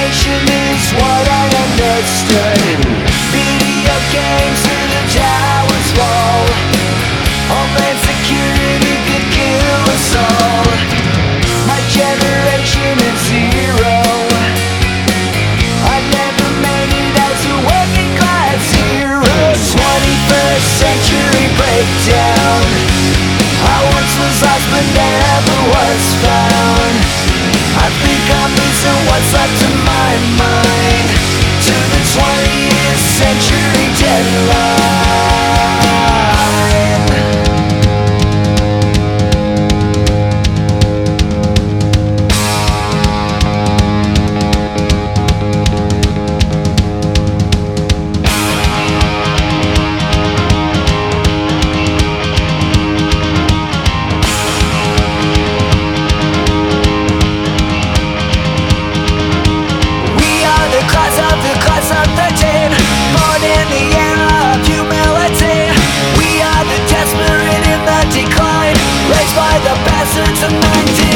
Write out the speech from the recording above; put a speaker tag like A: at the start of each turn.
A: generation is what I understood. Video games to the towers fall. Homeland security could kill us all. My generation is zero. I never made it as a working class hero. 21st century breakdown. I once was lost but never was found. I think I'm losing what's left of my mind by the passage of 19